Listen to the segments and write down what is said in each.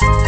Podcast.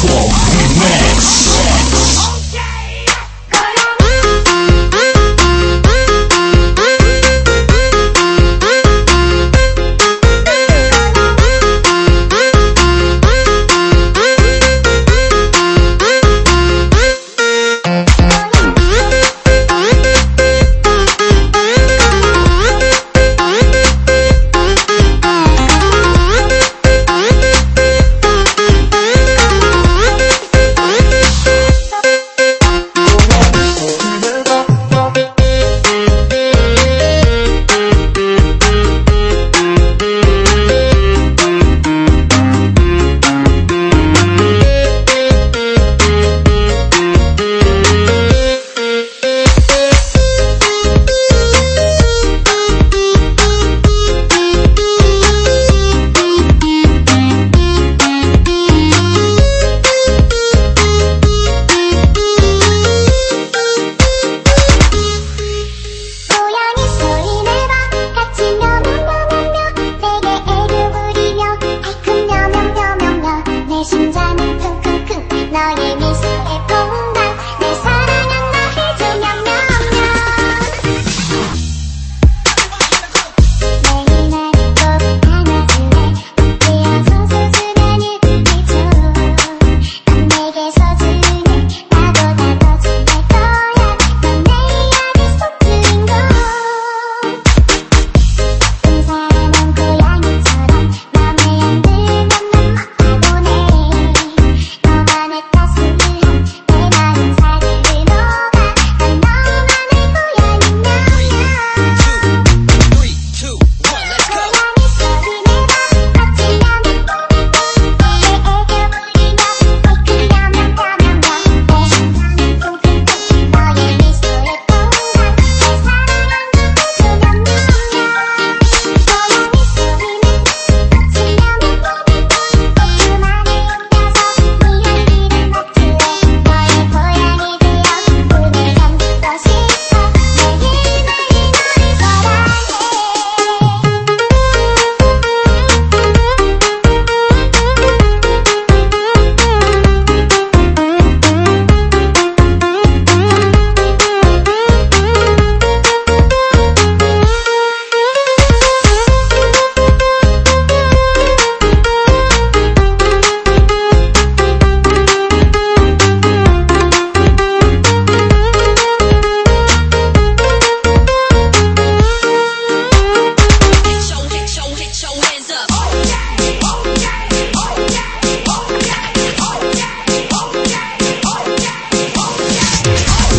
call me man.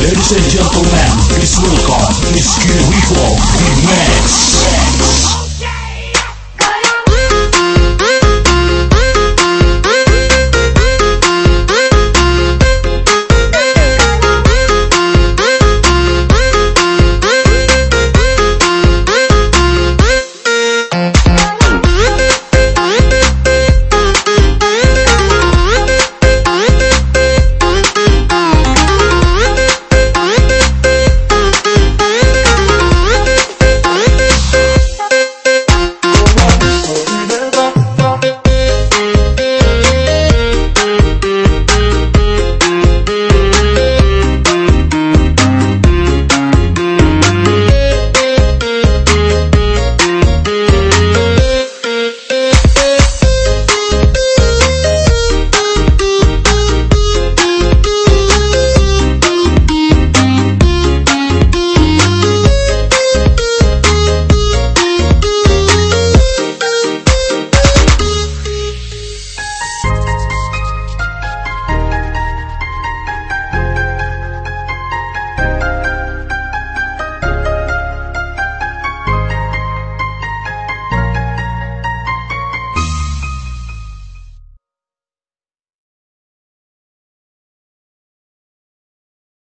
Ladies and gentlemen, please welcome Miss Kiriko Remix.